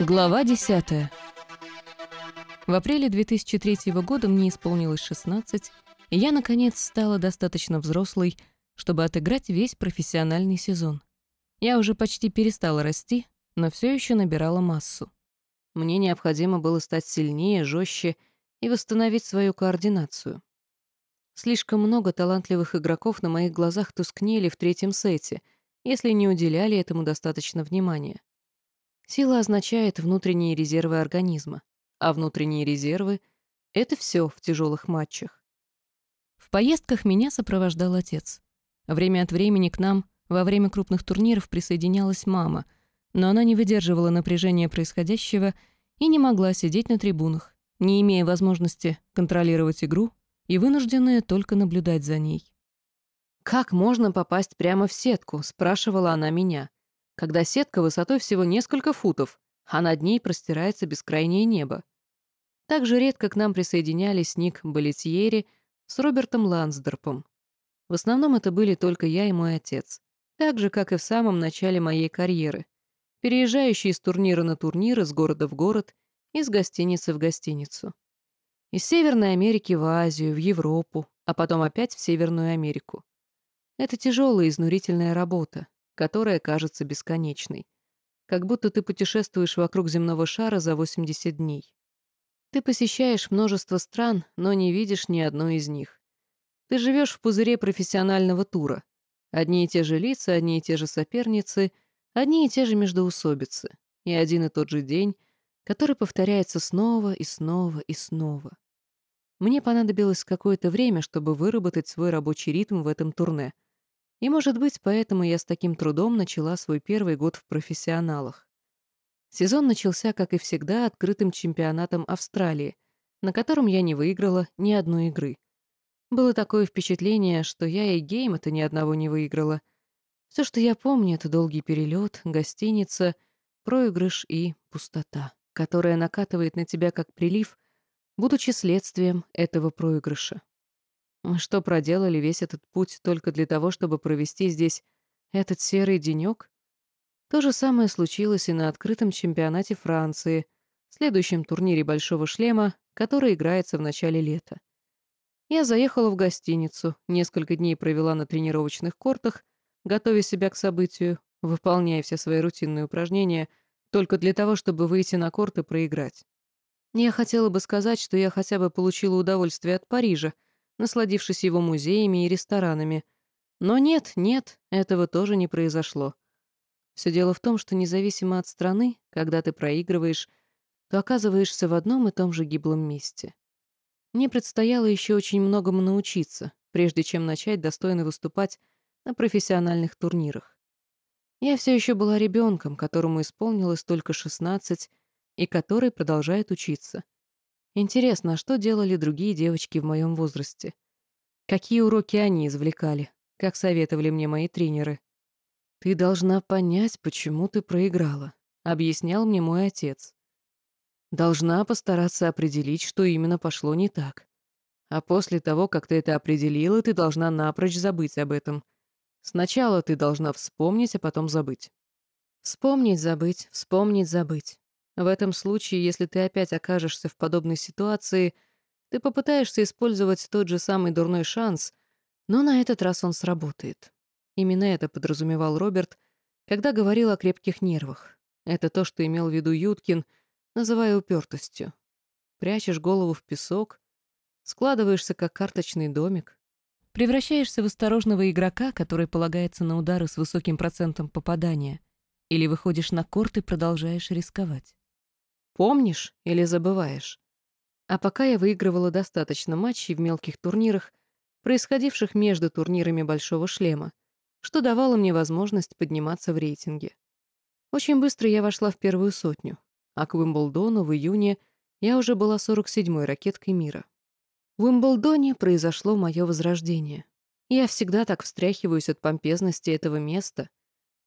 Глава 10. В апреле 2003 года мне исполнилось 16, и я, наконец, стала достаточно взрослой, чтобы отыграть весь профессиональный сезон. Я уже почти перестала расти, но все еще набирала массу. Мне необходимо было стать сильнее, жестче и восстановить свою координацию. Слишком много талантливых игроков на моих глазах тускнели в третьем сете, если не уделяли этому достаточно внимания. Сила означает внутренние резервы организма, а внутренние резервы — это все в тяжелых матчах. В поездках меня сопровождал отец. Время от времени к нам во время крупных турниров присоединялась мама, но она не выдерживала напряжения происходящего и не могла сидеть на трибунах, не имея возможности контролировать игру и вынужденная только наблюдать за ней. «Как можно попасть прямо в сетку?» — спрашивала она меня когда сетка высотой всего несколько футов, а над ней простирается бескрайнее небо. Так же редко к нам присоединялись Ник Болетьери с Робертом Лансдорпом. В основном это были только я и мой отец, так же, как и в самом начале моей карьеры, переезжающий из турнира на турнир, из города в город, из гостиницы в гостиницу. Из Северной Америки в Азию, в Европу, а потом опять в Северную Америку. Это тяжелая изнурительная работа, которая кажется бесконечной. Как будто ты путешествуешь вокруг земного шара за 80 дней. Ты посещаешь множество стран, но не видишь ни одной из них. Ты живешь в пузыре профессионального тура. Одни и те же лица, одни и те же соперницы, одни и те же междоусобицы. И один и тот же день, который повторяется снова и снова и снова. Мне понадобилось какое-то время, чтобы выработать свой рабочий ритм в этом турне — и, может быть, поэтому я с таким трудом начала свой первый год в профессионалах. Сезон начался, как и всегда, открытым чемпионатом Австралии, на котором я не выиграла ни одной игры. Было такое впечатление, что я и гейма-то ни одного не выиграла. Все, что я помню, это долгий перелет, гостиница, проигрыш и пустота, которая накатывает на тебя как прилив, будучи следствием этого проигрыша. Мы что, проделали весь этот путь только для того, чтобы провести здесь этот серый денёк? То же самое случилось и на открытом чемпионате Франции, следующем турнире «Большого шлема», который играется в начале лета. Я заехала в гостиницу, несколько дней провела на тренировочных кортах, готовя себя к событию, выполняя все свои рутинные упражнения, только для того, чтобы выйти на корт и проиграть. Я хотела бы сказать, что я хотя бы получила удовольствие от Парижа — насладившись его музеями и ресторанами. Но нет, нет, этого тоже не произошло. Все дело в том, что независимо от страны, когда ты проигрываешь, то оказываешься в одном и том же гиблом месте. Мне предстояло еще очень многому научиться, прежде чем начать достойно выступать на профессиональных турнирах. Я все еще была ребенком, которому исполнилось только 16 и который продолжает учиться — Интересно, а что делали другие девочки в моем возрасте? Какие уроки они извлекали? Как советовали мне мои тренеры? «Ты должна понять, почему ты проиграла», — объяснял мне мой отец. «Должна постараться определить, что именно пошло не так. А после того, как ты это определила, ты должна напрочь забыть об этом. Сначала ты должна вспомнить, а потом забыть». Вспомнить, забыть, вспомнить, забыть. В этом случае, если ты опять окажешься в подобной ситуации, ты попытаешься использовать тот же самый дурной шанс, но на этот раз он сработает. Именно это подразумевал Роберт, когда говорил о крепких нервах. Это то, что имел в виду Юткин, называя упертостью. Прячешь голову в песок, складываешься как карточный домик, превращаешься в осторожного игрока, который полагается на удары с высоким процентом попадания, или выходишь на корт и продолжаешь рисковать. Помнишь или забываешь? А пока я выигрывала достаточно матчей в мелких турнирах, происходивших между турнирами Большого шлема, что давало мне возможность подниматься в рейтинге. Очень быстро я вошла в первую сотню, а к Уимблдону в июне я уже была 47-й ракеткой мира. В Уимблдоне произошло мое возрождение. Я всегда так встряхиваюсь от помпезности этого места.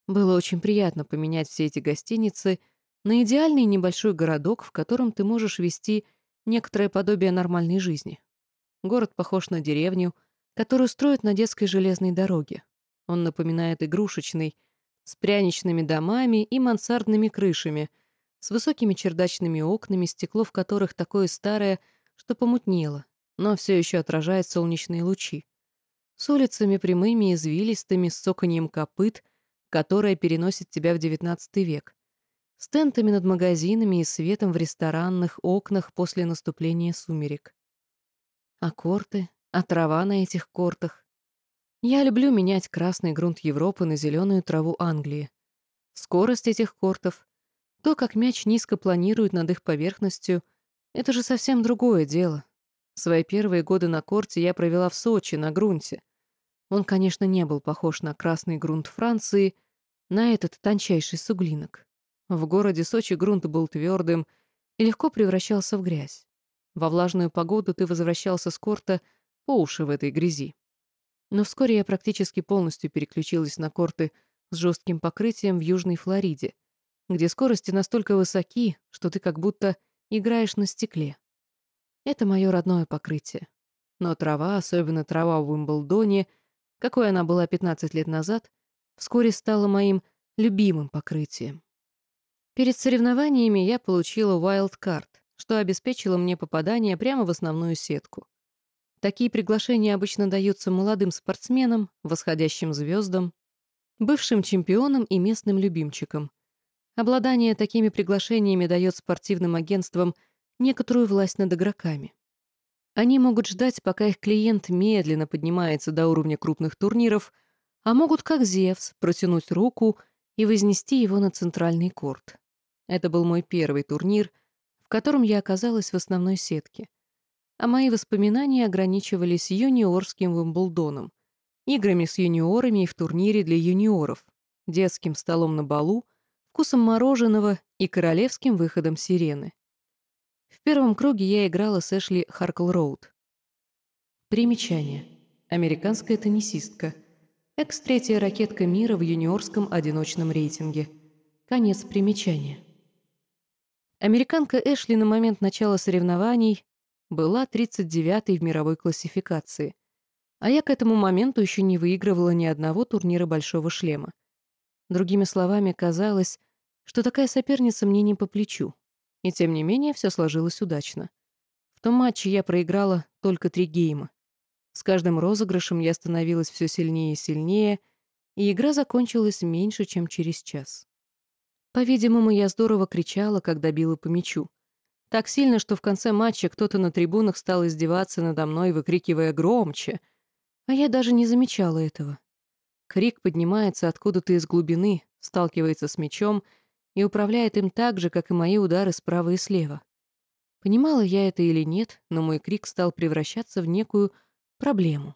Было очень приятно поменять все эти гостиницы — на идеальный небольшой городок, в котором ты можешь вести некоторое подобие нормальной жизни. Город похож на деревню, которую строят на детской железной дороге. Он напоминает игрушечный, с пряничными домами и мансардными крышами, с высокими чердачными окнами, стекло в которых такое старое, что помутнело, но все еще отражает солнечные лучи. С улицами прямыми, извилистыми, с цоканьем копыт, которая переносит тебя в XIX век. С тентами над магазинами и светом в ресторанных окнах после наступления сумерек. А корты, а трава на этих кортах. Я люблю менять красный грунт Европы на зеленую траву Англии. Скорость этих кортов, то, как мяч низко планирует над их поверхностью, это же совсем другое дело. Свои первые годы на корте я провела в Сочи, на грунте. Он, конечно, не был похож на красный грунт Франции, на этот тончайший суглинок. В городе Сочи грунт был твердым и легко превращался в грязь. Во влажную погоду ты возвращался с корта по уши в этой грязи. Но вскоре я практически полностью переключилась на корты с жестким покрытием в Южной Флориде, где скорости настолько высоки, что ты как будто играешь на стекле. Это мое родное покрытие. Но трава, особенно трава в Уимблдоне, какой она была 15 лет назад, вскоре стала моим любимым покрытием. Перед соревнованиями я получила Card, что обеспечило мне попадание прямо в основную сетку. Такие приглашения обычно даются молодым спортсменам, восходящим звездам, бывшим чемпионам и местным любимчикам. Обладание такими приглашениями дает спортивным агентствам некоторую власть над игроками. Они могут ждать, пока их клиент медленно поднимается до уровня крупных турниров, а могут, как Зевс, протянуть руку и вознести его на центральный корт. Это был мой первый турнир, в котором я оказалась в основной сетке. А мои воспоминания ограничивались юниорским Вимблдоном, играми с юниорами и в турнире для юниоров, детским столом на балу, вкусом мороженого и королевским выходом сирены. В первом круге я играла с Эшли Харкл-Роуд. Примечание. Американская теннисистка. Экс-третья ракетка мира в юниорском одиночном рейтинге. Конец примечания. Американка Эшли на момент начала соревнований была 39-й в мировой классификации, а я к этому моменту еще не выигрывала ни одного турнира «Большого шлема». Другими словами, казалось, что такая соперница мне не по плечу. И тем не менее, все сложилось удачно. В том матче я проиграла только три гейма. С каждым розыгрышем я становилась все сильнее и сильнее, и игра закончилась меньше, чем через час. По-видимому, я здорово кричала, когда била по мячу. Так сильно, что в конце матча кто-то на трибунах стал издеваться надо мной, выкрикивая громче. А я даже не замечала этого. Крик поднимается откуда-то из глубины, сталкивается с мечом и управляет им так же, как и мои удары справа и слева. Понимала я это или нет, но мой крик стал превращаться в некую проблему.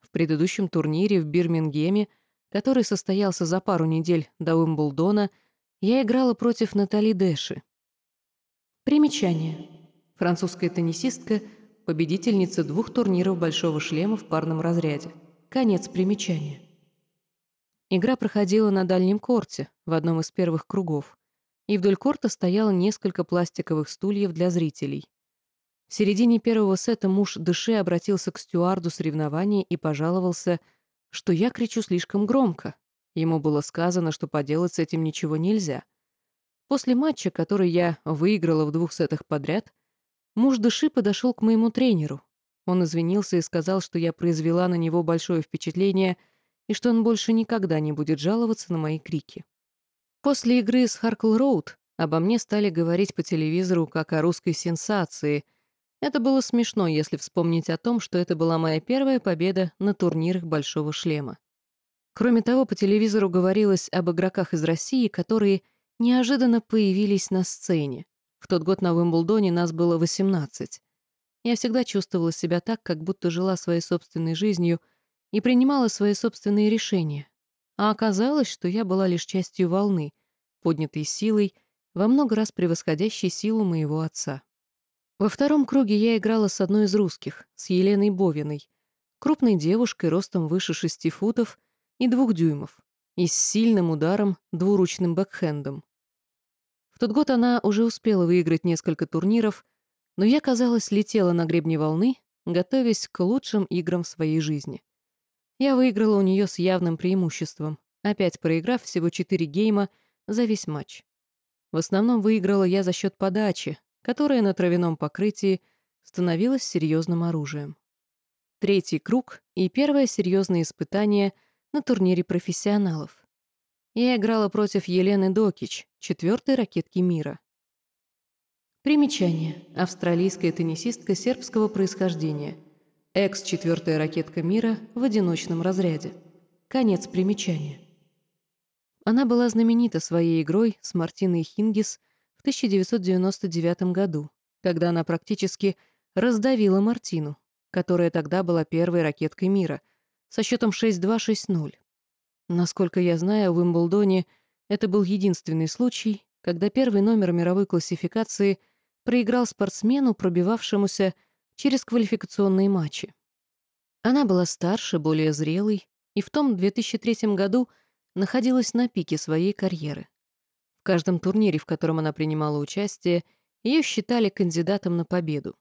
В предыдущем турнире в Бирмингеме, который состоялся за пару недель до Уимблдона, я играла против Натали Дэши. Примечание. Французская теннисистка, победительница двух турниров «Большого шлема» в парном разряде. Конец примечания. Игра проходила на дальнем корте, в одном из первых кругов, и вдоль корта стояло несколько пластиковых стульев для зрителей. В середине первого сета муж Дыши обратился к стюарду соревнования и пожаловался, что я кричу слишком громко. Ему было сказано, что поделать с этим ничего нельзя. После матча, который я выиграла в двух сетах подряд, муж Дыши подошел к моему тренеру. Он извинился и сказал, что я произвела на него большое впечатление — и что он больше никогда не будет жаловаться на мои крики. После игры с Харкл Роуд обо мне стали говорить по телевизору как о русской сенсации. Это было смешно, если вспомнить о том, что это была моя первая победа на турнирах «Большого шлема». Кроме того, по телевизору говорилось об игроках из России, которые неожиданно появились на сцене. В тот год на Уимблдоне нас было 18. Я всегда чувствовала себя так, как будто жила своей собственной жизнью — и принимала свои собственные решения. А оказалось, что я была лишь частью волны, поднятой силой, во много раз превосходящей силу моего отца. Во втором круге я играла с одной из русских, с Еленой Бовиной, крупной девушкой ростом выше шести футов и двух дюймов, и с сильным ударом двуручным бэкхендом. В тот год она уже успела выиграть несколько турниров, но я, казалось, летела на гребне волны, готовясь к лучшим играм своей жизни. Я выиграла у нее с явным преимуществом, опять проиграв всего четыре гейма за весь матч. В основном выиграла я за счет подачи, которая на травяном покрытии становилась серьезным оружием. Третий круг и первое серьезное испытание на турнире профессионалов. Я играла против Елены Докич, четвертой ракетки мира. Примечание. Австралийская теннисистка сербского происхождения. Экс-четвертая ракетка мира в одиночном разряде. Конец примечания. Она была знаменита своей игрой с Мартиной Хингис в 1999 году, когда она практически раздавила Мартину, которая тогда была первой ракеткой мира, со счетом 6-2-6-0. Насколько я знаю, в Уимблдоне это был единственный случай, когда первый номер мировой классификации проиграл спортсмену, пробивавшемуся через квалификационные матчи. Она была старше, более зрелой, и в том 2003 году находилась на пике своей карьеры. В каждом турнире, в котором она принимала участие, ее считали кандидатом на победу.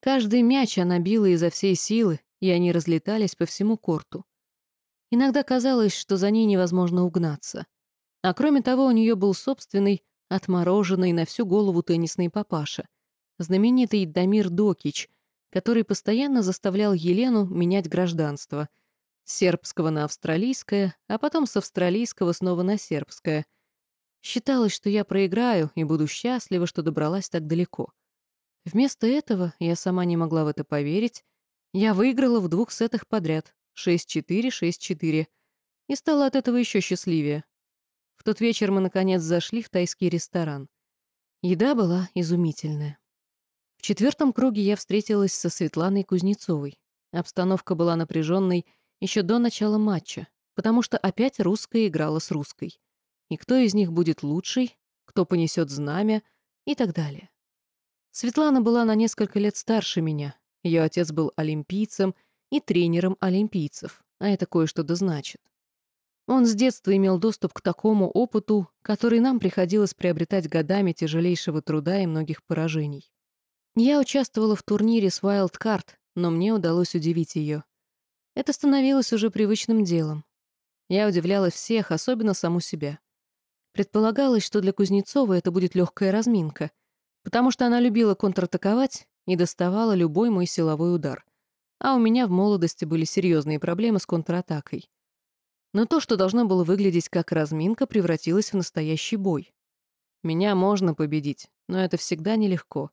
Каждый мяч она била изо всей силы, и они разлетались по всему корту. Иногда казалось, что за ней невозможно угнаться. А кроме того, у нее был собственный, отмороженный на всю голову теннисный папаша, знаменитый Дамир Докич, который постоянно заставлял Елену менять гражданство сербского на австралийское, а потом с австралийского снова на сербское. Считалось, что я проиграю и буду счастлива, что добралась так далеко. Вместо этого, я сама не могла в это поверить, я выиграла в двух сетах подряд, 6-4, 6-4, и стала от этого еще счастливее. В тот вечер мы, наконец, зашли в тайский ресторан. Еда была изумительная. В четвертом круге я встретилась со Светланой Кузнецовой. Обстановка была напряженной еще до начала матча, потому что опять русская играла с русской. И кто из них будет лучший, кто понесет знамя и так далее. Светлана была на несколько лет старше меня. Ее отец был олимпийцем и тренером олимпийцев, а это кое-что да значит. Он с детства имел доступ к такому опыту, который нам приходилось приобретать годами тяжелейшего труда и многих поражений. Я участвовала в турнире с Wild Card, но мне удалось удивить ее. Это становилось уже привычным делом. Я удивляла всех, особенно саму себя. Предполагалось, что для Кузнецова это будет легкая разминка, потому что она любила контратаковать и доставала любой мой силовой удар. А у меня в молодости были серьезные проблемы с контратакой. Но то, что должно было выглядеть как разминка, превратилось в настоящий бой. Меня можно победить, но это всегда нелегко.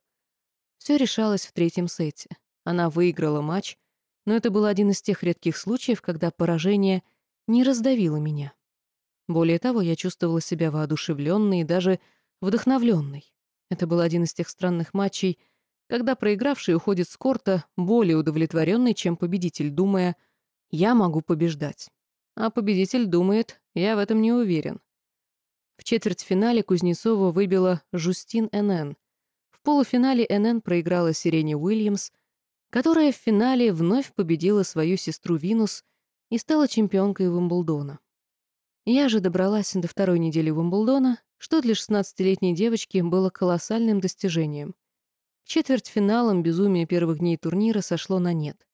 Все решалось в третьем сете. Она выиграла матч, но это был один из тех редких случаев, когда поражение не раздавило меня. Более того, я чувствовала себя воодушевленной и даже вдохновленной. Это был один из тех странных матчей, когда проигравший уходит с корта более удовлетворенный, чем победитель, думая «я могу побеждать». А победитель думает «я в этом не уверен». В четвертьфинале Кузнецова выбила Жустин НН. В полуфинале НН проиграла Сирене Уильямс, которая в финале вновь победила свою сестру Винус и стала чемпионкой Уимблдона. Я же добралась до второй недели Уимблдона, что для 16-летней девочки было колоссальным достижением. Четвертьфиналом безумие первых дней турнира сошло на нет.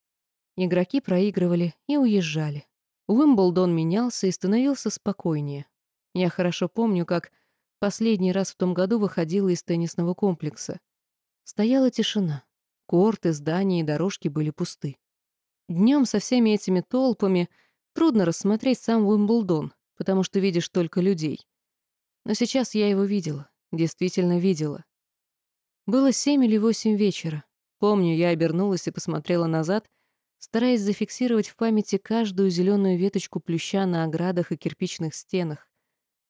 Игроки проигрывали и уезжали. Уимблдон менялся и становился спокойнее. Я хорошо помню, как последний раз в том году выходила из теннисного комплекса. Стояла тишина. Корты, здания и дорожки были пусты. Днем со всеми этими толпами трудно рассмотреть сам Уимблдон, потому что видишь только людей. Но сейчас я его видела, действительно видела. Было семь или восемь вечера. Помню, я обернулась и посмотрела назад, стараясь зафиксировать в памяти каждую зеленую веточку плюща на оградах и кирпичных стенах,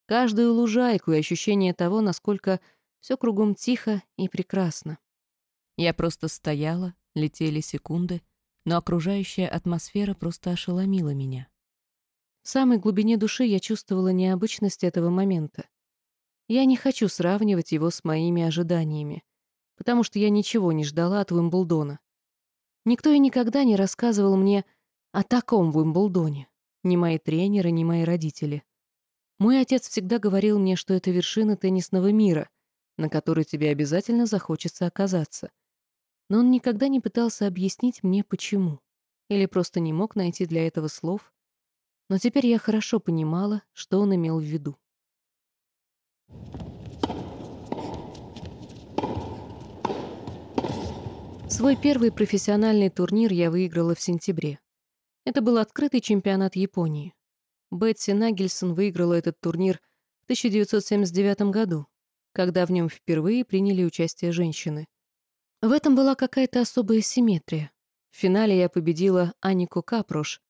каждую лужайку и ощущение того, насколько все кругом тихо и прекрасно. Я просто стояла, летели секунды, но окружающая атмосфера просто ошеломила меня. В самой глубине души я чувствовала необычность этого момента. Я не хочу сравнивать его с моими ожиданиями потому что я ничего не ждала от Уимблдона. Никто и никогда не рассказывал мне о таком Уимблдоне. Ни мои тренеры, ни мои родители. Мой отец всегда говорил мне, что это вершина теннисного мира, на которой тебе обязательно захочется оказаться. Но он никогда не пытался объяснить мне, почему. Или просто не мог найти для этого слов. Но теперь я хорошо понимала, что он имел в виду. Свой первый профессиональный турнир я выиграла в сентябре. Это был открытый чемпионат Японии. Бетси Нагельсон выиграла этот турнир в 1979 году, когда в нем впервые приняли участие женщины. В этом была какая-то особая симметрия. В финале я победила Анику Капрош.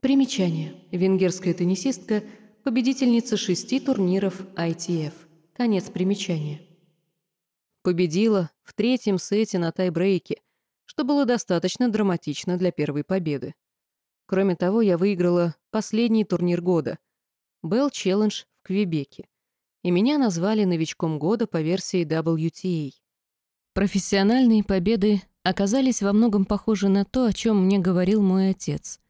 Примечание. Венгерская теннисистка, победительница шести турниров ITF. Конец примечания. Победила в третьем сете на тайбрейке, что было достаточно драматично для первой победы. Кроме того, я выиграла последний турнир года — Bell Challenge в Квебеке, и меня назвали новичком года по версии WTA. Профессиональные победы оказались во многом похожи на то, о чем мне говорил мой отец.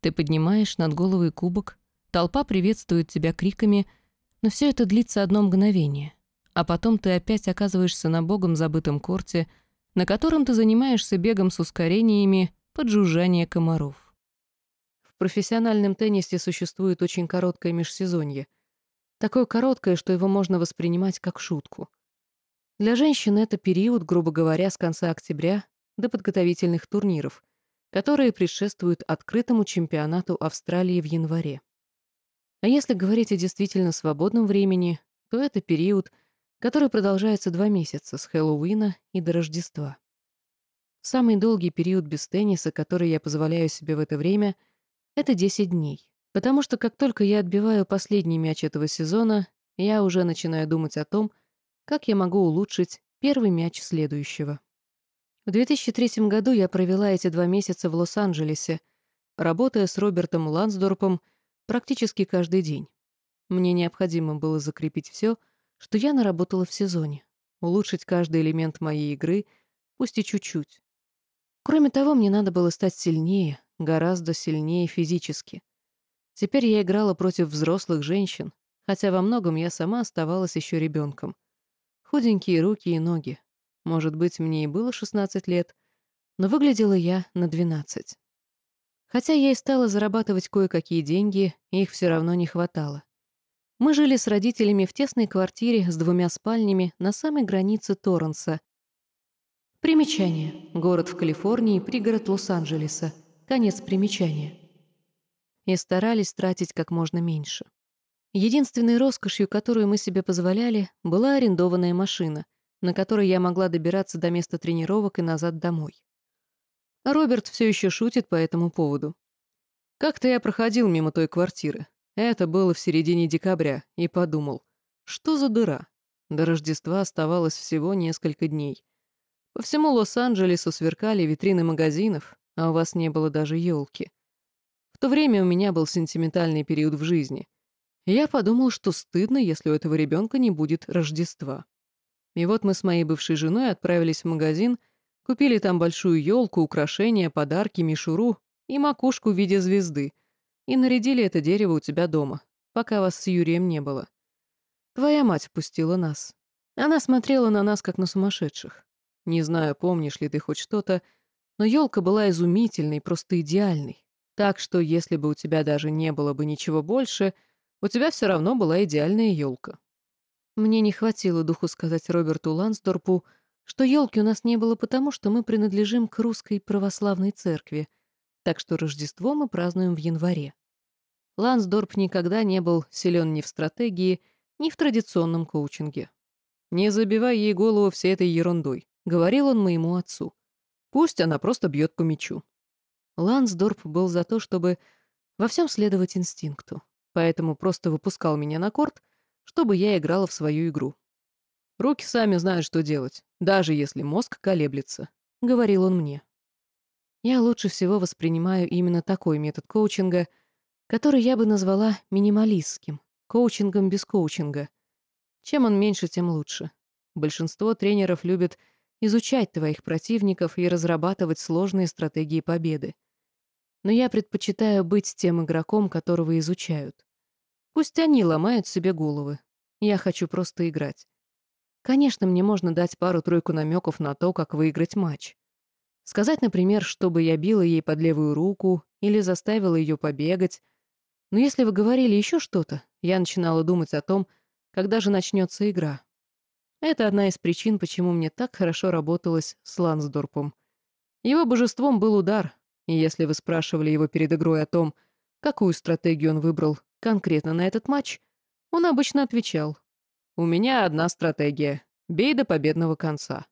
Ты поднимаешь над головой кубок, толпа приветствует тебя криками, но все это длится одно мгновение, а потом ты опять оказываешься на богом забытом корте, на котором ты занимаешься бегом с ускорениями под жужжание комаров. В профессиональном теннисе существует очень короткое межсезонье. Такое короткое, что его можно воспринимать как шутку — для женщин это период, грубо говоря, с конца октября до подготовительных турниров, которые предшествуют открытому чемпионату Австралии в январе. А если говорить о действительно свободном времени, то это период, который продолжается два месяца с Хэллоуина и до Рождества. Самый долгий период без тенниса, который я позволяю себе в это время, это 10 дней. Потому что как только я отбиваю последний мяч этого сезона, я уже начинаю думать о том, как я могу улучшить первый мяч следующего. В 2003 году я провела эти два месяца в Лос-Анджелесе, работая с Робертом Лансдорпом практически каждый день. Мне необходимо было закрепить все, что я наработала в сезоне, улучшить каждый элемент моей игры, пусть и чуть-чуть. Кроме того, мне надо было стать сильнее, гораздо сильнее физически. Теперь я играла против взрослых женщин, хотя во многом я сама оставалась еще ребенком. Худенькие руки и ноги. Может быть, мне и было 16 лет, но выглядела я на 12. Хотя я и стала зарабатывать кое-какие деньги, их все равно не хватало. Мы жили с родителями в тесной квартире с двумя спальнями на самой границе Торренса. Примечание. Город в Калифорнии, пригород Лос-Анджелеса. Конец примечания. И старались тратить как можно меньше. Единственной роскошью, которую мы себе позволяли, была арендованная машина, на которой я могла добираться до места тренировок и назад домой. Роберт все еще шутит по этому поводу. Как-то я проходил мимо той квартиры. Это было в середине декабря, и подумал, что за дыра? До Рождества оставалось всего несколько дней. По всему Лос-Анджелесу сверкали витрины магазинов, а у вас не было даже елки. В то время у меня был сентиментальный период в жизни — я подумал, что стыдно, если у этого ребенка не будет Рождества. И вот мы с моей бывшей женой отправились в магазин, купили там большую елку, украшения, подарки, мишуру и макушку в виде звезды, и нарядили это дерево у тебя дома, пока вас с Юрием не было. Твоя мать впустила нас. Она смотрела на нас, как на сумасшедших. Не знаю, помнишь ли ты хоть что-то, но елка была изумительной, просто идеальной. Так что, если бы у тебя даже не было бы ничего больше — у тебя все равно была идеальная елка. Мне не хватило духу сказать Роберту Лансдорпу, что елки у нас не было потому, что мы принадлежим к русской православной церкви, так что Рождество мы празднуем в январе. Лансдорп никогда не был силен ни в стратегии, ни в традиционном коучинге. «Не забивай ей голову всей этой ерундой», — говорил он моему отцу. «Пусть она просто бьет по мячу». Лансдорп был за то, чтобы во всем следовать инстинкту поэтому просто выпускал меня на корт, чтобы я играла в свою игру. «Руки сами знают, что делать, даже если мозг колеблется», — говорил он мне. Я лучше всего воспринимаю именно такой метод коучинга, который я бы назвала минималистским, коучингом без коучинга. Чем он меньше, тем лучше. Большинство тренеров любят изучать твоих противников и разрабатывать сложные стратегии победы но я предпочитаю быть тем игроком, которого изучают. Пусть они ломают себе головы. Я хочу просто играть. Конечно, мне можно дать пару-тройку намеков на то, как выиграть матч. Сказать, например, чтобы я била ей под левую руку или заставила ее побегать. Но если вы говорили еще что-то, я начинала думать о том, когда же начнется игра. Это одна из причин, почему мне так хорошо работалось с Лансдорпом. Его божеством был удар, и если вы спрашивали его перед игрой о том, какую стратегию он выбрал конкретно на этот матч, он обычно отвечал «У меня одна стратегия — бей до победного конца».